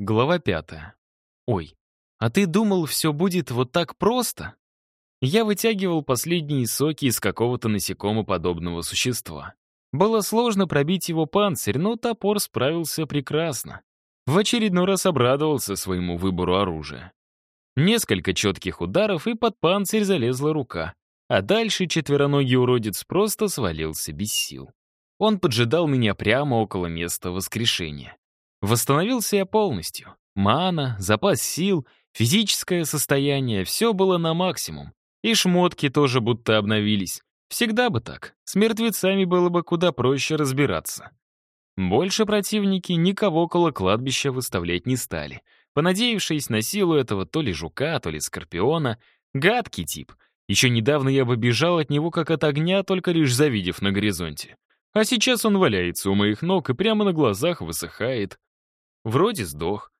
Глава пятая. Ой, а ты думал, все будет вот так просто? Я вытягивал последние соки из какого-то насекомоподобного существа. Было сложно пробить его панцирь, но топор справился прекрасно. В очередной раз обрадовался своему выбору оружия. Несколько четких ударов, и под панцирь залезла рука. А дальше четвероногий уродец просто свалился без сил. Он поджидал меня прямо около места воскрешения. Восстановился я полностью. Мана, запас сил, физическое состояние — все было на максимум. И шмотки тоже будто обновились. Всегда бы так. С мертвецами было бы куда проще разбираться. Больше противники никого около кладбища выставлять не стали, понадеявшись на силу этого то ли жука, то ли скорпиона. Гадкий тип. Еще недавно я бы бежал от него как от огня, только лишь завидев на горизонте. А сейчас он валяется у моих ног и прямо на глазах высыхает. Вроде сдох.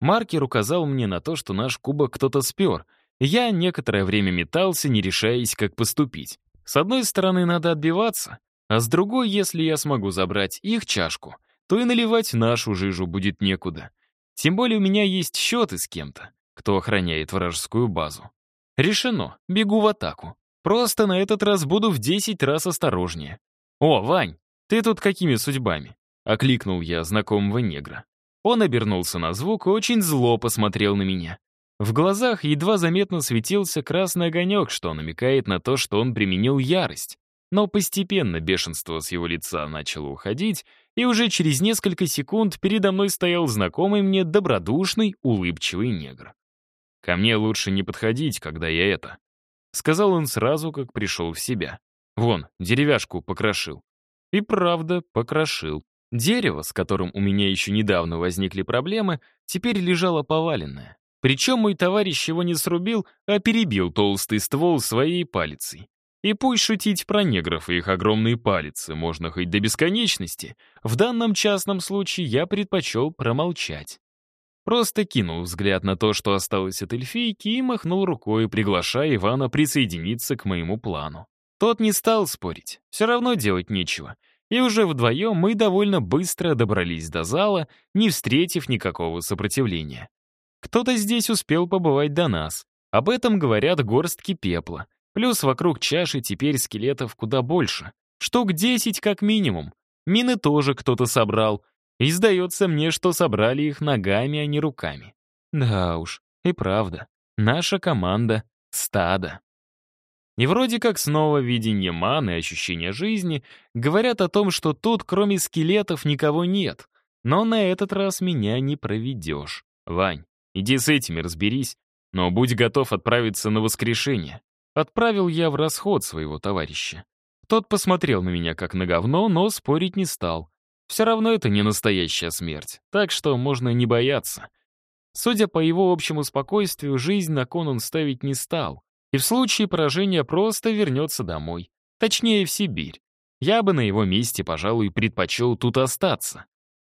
Маркер указал мне на то, что наш кубок кто-то спер. Я некоторое время метался, не решаясь, как поступить. С одной стороны, надо отбиваться, а с другой, если я смогу забрать их чашку, то и наливать нашу жижу будет некуда. Тем более у меня есть счеты с кем-то, кто охраняет вражескую базу. Решено, бегу в атаку. Просто на этот раз буду в 10 раз осторожнее. «О, Вань, ты тут какими судьбами?» — окликнул я знакомого негра. Он обернулся на звук и очень зло посмотрел на меня. В глазах едва заметно светился красный огонек, что намекает на то, что он применил ярость. Но постепенно бешенство с его лица начало уходить, и уже через несколько секунд передо мной стоял знакомый мне добродушный, улыбчивый негр. «Ко мне лучше не подходить, когда я это», — сказал он сразу, как пришел в себя. «Вон, деревяшку покрошил». И правда, покрошил. Дерево, с которым у меня еще недавно возникли проблемы, теперь лежало поваленное. Причем мой товарищ его не срубил, а перебил толстый ствол своей палицей. И пусть шутить про негров и их огромные палицы можно хоть до бесконечности, в данном частном случае я предпочел промолчать. Просто кинул взгляд на то, что осталось от эльфийки, и махнул рукой, приглашая Ивана присоединиться к моему плану. Тот не стал спорить, все равно делать нечего. И уже вдвоем мы довольно быстро добрались до зала, не встретив никакого сопротивления. Кто-то здесь успел побывать до нас. Об этом говорят горстки пепла. Плюс вокруг чаши теперь скелетов куда больше. Штук десять как минимум. Мины тоже кто-то собрал. И сдается мне, что собрали их ногами, а не руками. Да уж, и правда. Наша команда — стадо. И вроде как снова видение маны и ощущение жизни говорят о том, что тут кроме скелетов никого нет. Но на этот раз меня не проведешь. Вань, иди с этими разберись, но будь готов отправиться на воскрешение. Отправил я в расход своего товарища. Тот посмотрел на меня как на говно, но спорить не стал. Все равно это не настоящая смерть, так что можно не бояться. Судя по его общему спокойствию, жизнь на кон он ставить не стал и в случае поражения просто вернется домой. Точнее, в Сибирь. Я бы на его месте, пожалуй, предпочел тут остаться.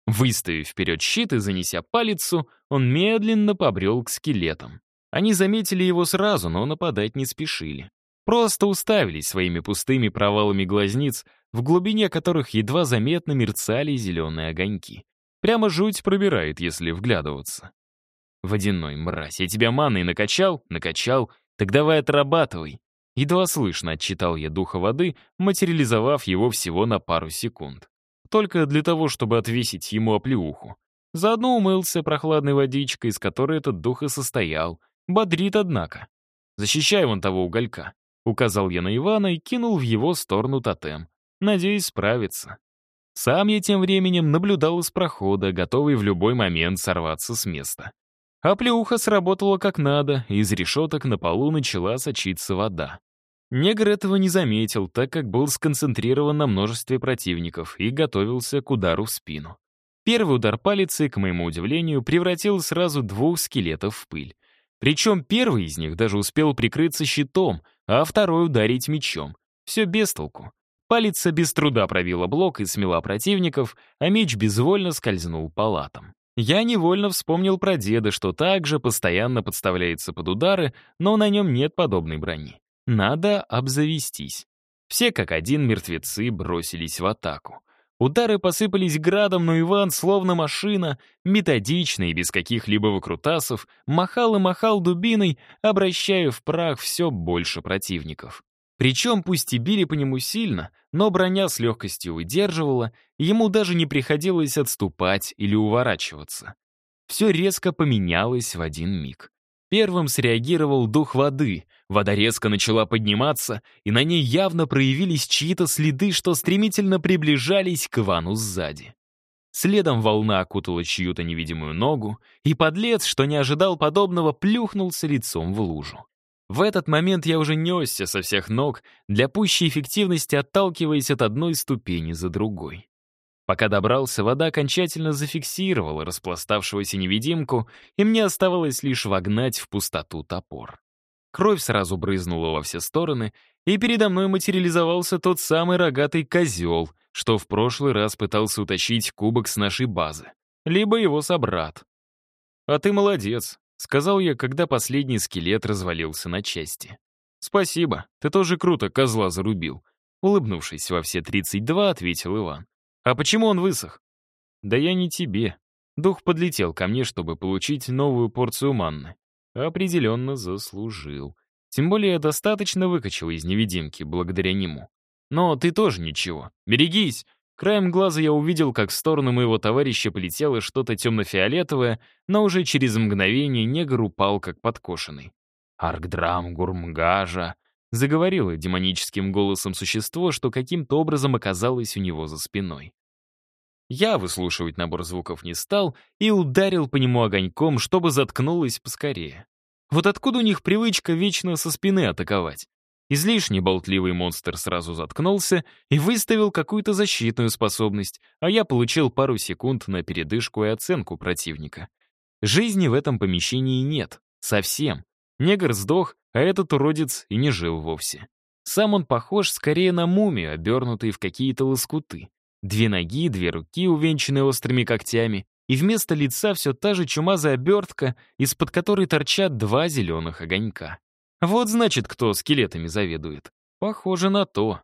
Выставив вперед щит и занеся палицу, он медленно побрел к скелетам. Они заметили его сразу, но нападать не спешили. Просто уставились своими пустыми провалами глазниц, в глубине которых едва заметно мерцали зеленые огоньки. Прямо жуть пробирает, если вглядываться. «Водяной мразь, я тебя маной накачал, накачал, так давай отрабатывай. Едва слышно отчитал я духа воды, материализовав его всего на пару секунд. Только для того, чтобы отвесить ему оплеуху. Заодно умылся прохладной водичкой, из которой этот дух и состоял. Бодрит, однако. «Защищай вон того уголька», — указал я на Ивана и кинул в его сторону тотем. Надеюсь, справиться. Сам я тем временем наблюдал из прохода, готовый в любой момент сорваться с места. А плеуха сработала как надо, и из решеток на полу начала сочиться вода. Негр этого не заметил, так как был сконцентрирован на множестве противников и готовился к удару в спину. Первый удар палицей, к моему удивлению, превратил сразу двух скелетов в пыль. Причем первый из них даже успел прикрыться щитом, а второй ударить мечом. Все без толку. Палица без труда пробила блок и смела противников, а меч безвольно скользнул по латам. Я невольно вспомнил про деда, что также постоянно подставляется под удары, но на нем нет подобной брони. Надо обзавестись. Все как один мертвецы бросились в атаку. Удары посыпались градом, но Иван, словно машина, методично и без каких-либо выкрутасов, махал и махал дубиной, обращая в прах все больше противников. Причем пусть и били по нему сильно, но броня с легкостью выдерживала, ему даже не приходилось отступать или уворачиваться. Все резко поменялось в один миг. Первым среагировал дух воды. Вода резко начала подниматься, и на ней явно проявились чьи-то следы, что стремительно приближались к Ивану сзади. Следом волна окутала чью-то невидимую ногу, и подлец, что не ожидал подобного, плюхнулся лицом в лужу. В этот момент я уже несся со всех ног, для пущей эффективности отталкиваясь от одной ступени за другой. Пока добрался, вода окончательно зафиксировала распластавшегося невидимку, и мне оставалось лишь вогнать в пустоту топор. Кровь сразу брызнула во все стороны, и передо мной материализовался тот самый рогатый козел, что в прошлый раз пытался утащить кубок с нашей базы. Либо его собрат. «А ты молодец», — сказал я, когда последний скелет развалился на части. «Спасибо, ты тоже круто козла зарубил», — улыбнувшись во все 32, ответил Иван. «А почему он высох?» «Да я не тебе». Дух подлетел ко мне, чтобы получить новую порцию манны. Определенно заслужил. Тем более я достаточно выкачал из невидимки благодаря нему. Но ты тоже ничего. Берегись! Краем глаза я увидел, как в сторону моего товарища полетело что-то темно-фиолетовое, но уже через мгновение негр упал, как подкошенный. «Аркдрам Гурмгажа!» заговорило демоническим голосом существо, что каким-то образом оказалось у него за спиной. Я выслушивать набор звуков не стал и ударил по нему огоньком, чтобы заткнулось поскорее. Вот откуда у них привычка вечно со спины атаковать? Излишне болтливый монстр сразу заткнулся и выставил какую-то защитную способность, а я получил пару секунд на передышку и оценку противника. Жизни в этом помещении нет. Совсем. Негр сдох, а этот уродец и не жил вовсе. Сам он похож скорее на мумию, обернутый в какие-то лоскуты. Две ноги, две руки, увенчанные острыми когтями, и вместо лица все та же чумазая обертка, из-под которой торчат два зеленых огонька. Вот значит, кто скелетами заведует. Похоже на то.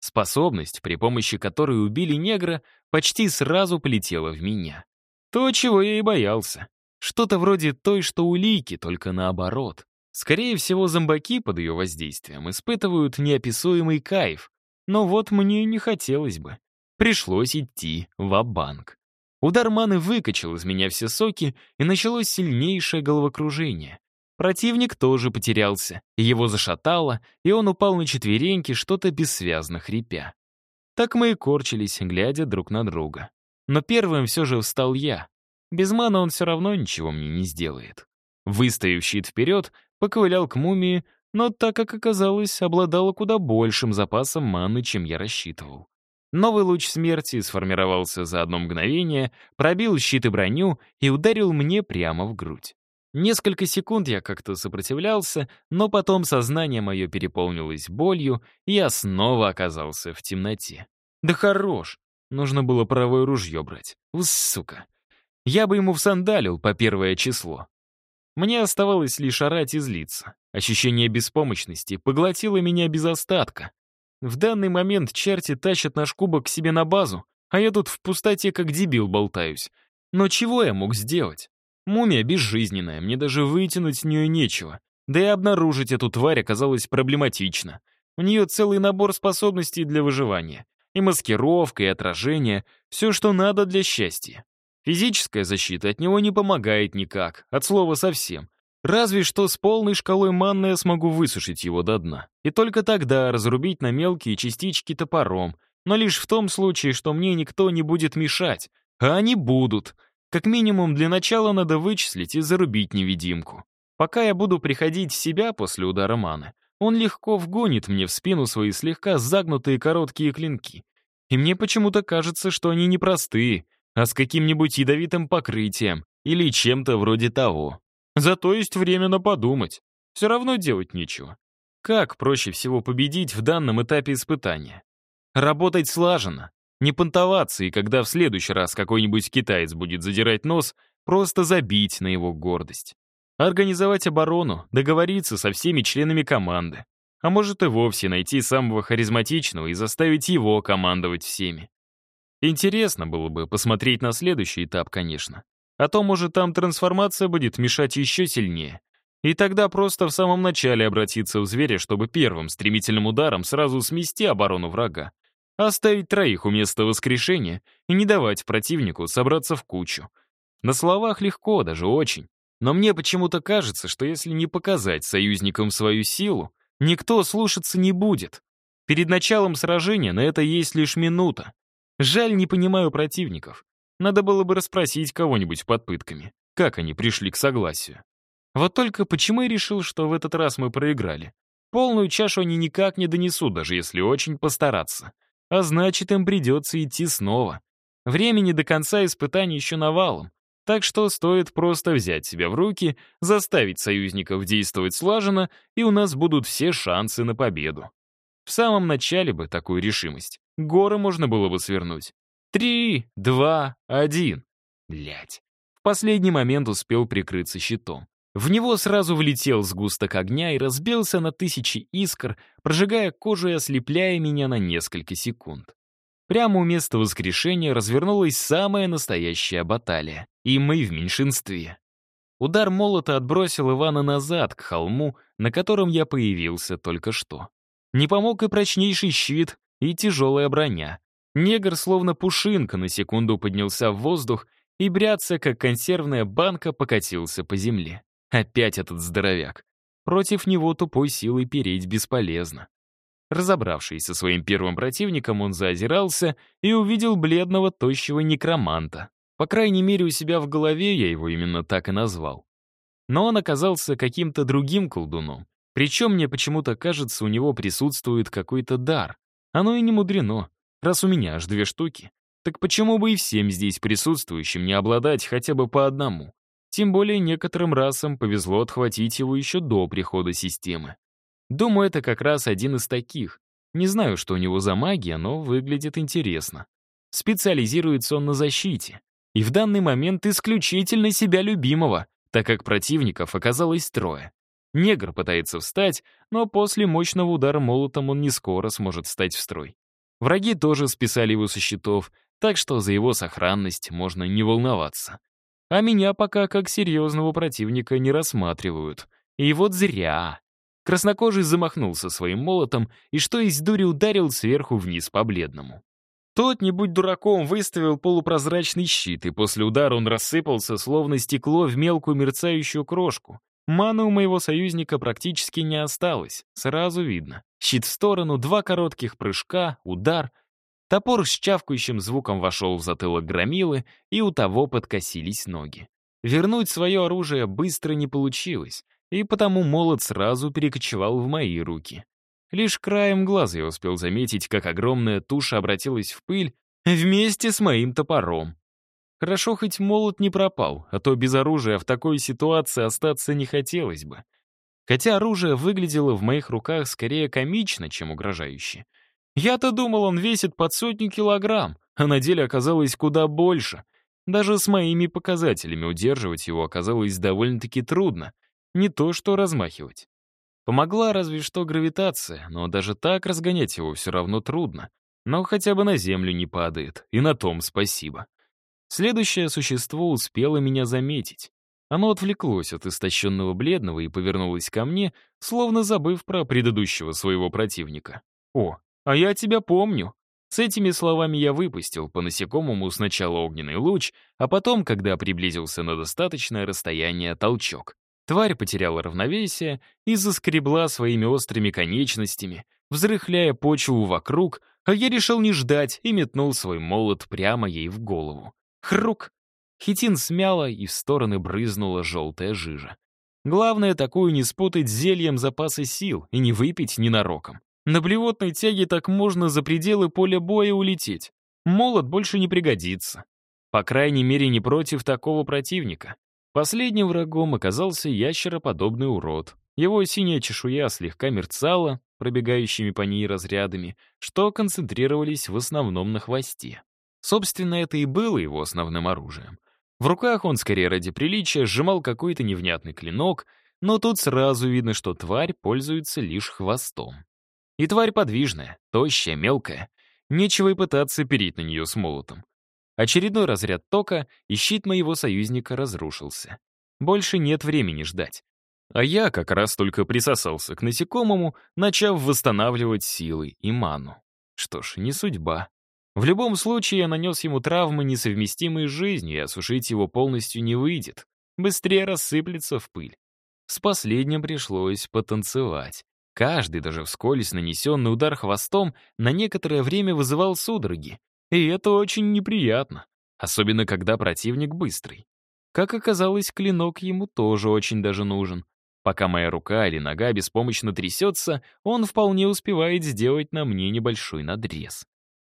Способность, при помощи которой убили негра, почти сразу полетела в меня. То, чего я и боялся. Что-то вроде той, что улики, только наоборот. Скорее всего, зомбаки под ее воздействием испытывают неописуемый кайф. Но вот мне не хотелось бы. Пришлось идти в банк Удар маны выкачал из меня все соки, и началось сильнейшее головокружение. Противник тоже потерялся, его зашатало, и он упал на четвереньки, что-то бессвязно хрипя. Так мы и корчились, глядя друг на друга. Но первым все же встал я. Без мана он все равно ничего мне не сделает. Выставив щит вперед, поковылял к мумии, но, так как оказалось, обладала куда большим запасом маны, чем я рассчитывал. Новый луч смерти сформировался за одно мгновение, пробил щит и броню и ударил мне прямо в грудь. Несколько секунд я как-то сопротивлялся, но потом сознание мое переполнилось болью, и я снова оказался в темноте. Да хорош! Нужно было правое ружье брать. У, сука! Я бы ему всандалил по первое число. Мне оставалось лишь орать и злиться. Ощущение беспомощности поглотило меня без остатка. В данный момент черти тащат наш кубок к себе на базу, а я тут в пустоте как дебил болтаюсь. Но чего я мог сделать? Мумия безжизненная, мне даже вытянуть с нее нечего. Да и обнаружить эту тварь оказалось проблематично. У нее целый набор способностей для выживания. И маскировка, и отражение, все, что надо для счастья. Физическая защита от него не помогает никак, от слова совсем. Разве что с полной шкалой манны я смогу высушить его до дна. И только тогда разрубить на мелкие частички топором, но лишь в том случае, что мне никто не будет мешать. А они будут. Как минимум, для начала надо вычислить и зарубить невидимку. Пока я буду приходить в себя после удара маны, он легко вгонит мне в спину свои слегка загнутые короткие клинки. И мне почему-то кажется, что они непростые, а с каким-нибудь ядовитым покрытием или чем-то вроде того. Зато есть время на подумать. Все равно делать нечего. Как проще всего победить в данном этапе испытания? Работать слаженно, не понтоваться, и когда в следующий раз какой-нибудь китаец будет задирать нос, просто забить на его гордость. Организовать оборону, договориться со всеми членами команды. А может и вовсе найти самого харизматичного и заставить его командовать всеми. Интересно было бы посмотреть на следующий этап, конечно. А то, может, там трансформация будет мешать еще сильнее. И тогда просто в самом начале обратиться в зверя, чтобы первым стремительным ударом сразу смести оборону врага. Оставить троих у места воскрешения и не давать противнику собраться в кучу. На словах легко, даже очень. Но мне почему-то кажется, что если не показать союзникам свою силу, никто слушаться не будет. Перед началом сражения на это есть лишь минута. Жаль, не понимаю противников. Надо было бы расспросить кого-нибудь под пытками, как они пришли к согласию. Вот только почему я решил, что в этот раз мы проиграли? Полную чашу они никак не донесут, даже если очень постараться. А значит, им придется идти снова. Времени до конца испытаний еще навалом. Так что стоит просто взять себя в руки, заставить союзников действовать слаженно, и у нас будут все шансы на победу. В самом начале бы такую решимость. Горы можно было бы свернуть. Три, два, один. Блять. В последний момент успел прикрыться щитом. В него сразу влетел сгусток огня и разбился на тысячи искр, прожигая кожу и ослепляя меня на несколько секунд. Прямо у места воскрешения развернулась самая настоящая баталия, и мы в меньшинстве. Удар молота отбросил Ивана назад, к холму, на котором я появился только что. Не помог и прочнейший щит, и тяжелая броня. Негр, словно пушинка, на секунду поднялся в воздух и, бряться, как консервная банка, покатился по земле. Опять этот здоровяк. Против него тупой силой переть бесполезно. Разобравшись со своим первым противником, он заозирался и увидел бледного, тощего некроманта. По крайней мере, у себя в голове я его именно так и назвал. Но он оказался каким-то другим колдуном. Причем мне почему-то кажется, у него присутствует какой-то дар. Оно и не мудрено, раз у меня аж две штуки. Так почему бы и всем здесь присутствующим не обладать хотя бы по одному? Тем более некоторым расам повезло отхватить его еще до прихода системы. Думаю, это как раз один из таких. Не знаю, что у него за магия, но выглядит интересно. Специализируется он на защите. И в данный момент исключительно себя любимого, так как противников оказалось трое. Негр пытается встать, но после мощного удара молотом он не скоро сможет встать в строй. Враги тоже списали его со счетов, так что за его сохранность можно не волноваться. А меня пока как серьезного противника не рассматривают. И вот зря. Краснокожий замахнулся своим молотом и что из дури ударил сверху вниз по бледному. Тот, не будь дураком, выставил полупрозрачный щит, и после удара он рассыпался, словно стекло, в мелкую мерцающую крошку. Маны у моего союзника практически не осталось, сразу видно. Щит в сторону, два коротких прыжка, удар, Топор с чавкающим звуком вошел в затылок громилы, и у того подкосились ноги. Вернуть свое оружие быстро не получилось, и потому молот сразу перекочевал в мои руки. Лишь краем глаза я успел заметить, как огромная туша обратилась в пыль вместе с моим топором. Хорошо, хоть молот не пропал, а то без оружия в такой ситуации остаться не хотелось бы. Хотя оружие выглядело в моих руках скорее комично, чем угрожающе. Я-то думал, он весит под сотню килограмм, а на деле оказалось куда больше. Даже с моими показателями удерживать его оказалось довольно-таки трудно. Не то что размахивать. Помогла разве что гравитация, но даже так разгонять его все равно трудно. Но хотя бы на землю не падает, и на том спасибо. Следующее существо успело меня заметить. Оно отвлеклось от истощенного бледного и повернулось ко мне, словно забыв про предыдущего своего противника. О, «А я тебя помню». С этими словами я выпустил по насекомому сначала огненный луч, а потом, когда приблизился на достаточное расстояние, толчок. Тварь потеряла равновесие и заскребла своими острыми конечностями, взрыхляя почву вокруг, а я решил не ждать и метнул свой молот прямо ей в голову. Хрук! Хитин смяла, и в стороны брызнула желтая жижа. Главное, такую не спутать зельем запаса сил и не выпить ненароком. На блевотной тяге так можно за пределы поля боя улететь. Молот больше не пригодится. По крайней мере, не против такого противника. Последним врагом оказался ящероподобный урод. Его синяя чешуя слегка мерцала, пробегающими по ней разрядами, что концентрировались в основном на хвосте. Собственно, это и было его основным оружием. В руках он, скорее ради приличия, сжимал какой-то невнятный клинок, но тут сразу видно, что тварь пользуется лишь хвостом. И тварь подвижная, тощая, мелкая. нечего и пытаться переть на нее с молотом. Очередной разряд тока, и щит моего союзника разрушился. Больше нет времени ждать. А я как раз только присосался к насекомому, начав восстанавливать силы и ману. Что ж, не судьба. В любом случае, я нанес ему травмы, несовместимые с жизнью, и осушить его полностью не выйдет. Быстрее рассыплется в пыль. С последним пришлось потанцевать. Каждый, даже вскользь нанесенный удар хвостом, на некоторое время вызывал судороги. И это очень неприятно, особенно когда противник быстрый. Как оказалось, клинок ему тоже очень даже нужен. Пока моя рука или нога беспомощно трясется, он вполне успевает сделать на мне небольшой надрез.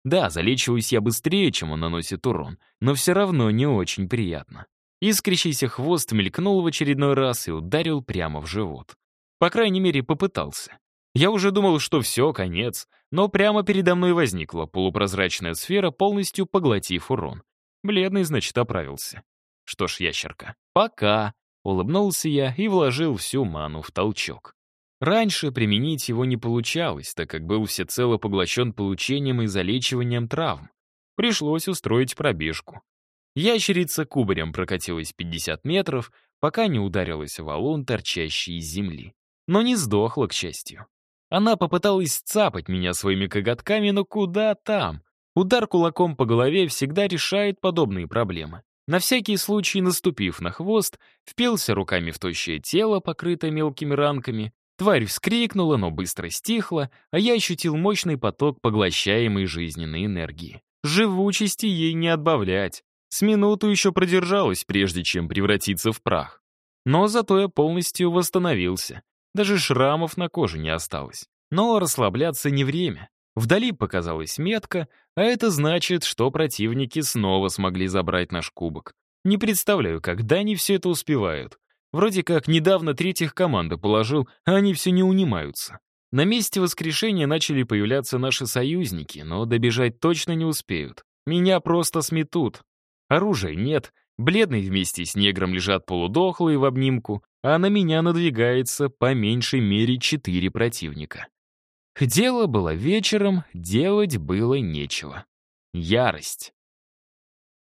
Да, залечиваюсь я быстрее, чем он наносит урон, но все равно не очень приятно. Искрящийся хвост мелькнул в очередной раз и ударил прямо в живот. По крайней мере, попытался. Я уже думал, что все, конец, но прямо передо мной возникла полупрозрачная сфера, полностью поглотив урон. Бледный, значит, оправился. Что ж, ящерка, пока. Улыбнулся я и вложил всю ману в толчок. Раньше применить его не получалось, так как был всецело поглощен получением и залечиванием травм. Пришлось устроить пробежку. Ящерица кубарем прокатилась 50 метров, пока не ударилась в валун, торчащий из земли. Но не сдохла, к счастью. Она попыталась цапать меня своими коготками, но куда там? Удар кулаком по голове всегда решает подобные проблемы. На всякий случай, наступив на хвост, впился руками в тощее тело, покрытое мелкими ранками. Тварь вскрикнула, но быстро стихла, а я ощутил мощный поток поглощаемой жизненной энергии. Живучести ей не отбавлять. С минуту еще продержалась, прежде чем превратиться в прах. Но зато я полностью восстановился. Даже шрамов на коже не осталось. Но расслабляться не время. Вдали показалась метка, а это значит, что противники снова смогли забрать наш кубок. Не представляю, когда они все это успевают. Вроде как недавно третьих команда положил, а они все не унимаются. На месте воскрешения начали появляться наши союзники, но добежать точно не успеют. Меня просто сметут. Оружия нет, бледный вместе с негром лежат полудохлые в обнимку, а на меня надвигается по меньшей мере четыре противника. Дело было вечером, делать было нечего. Ярость.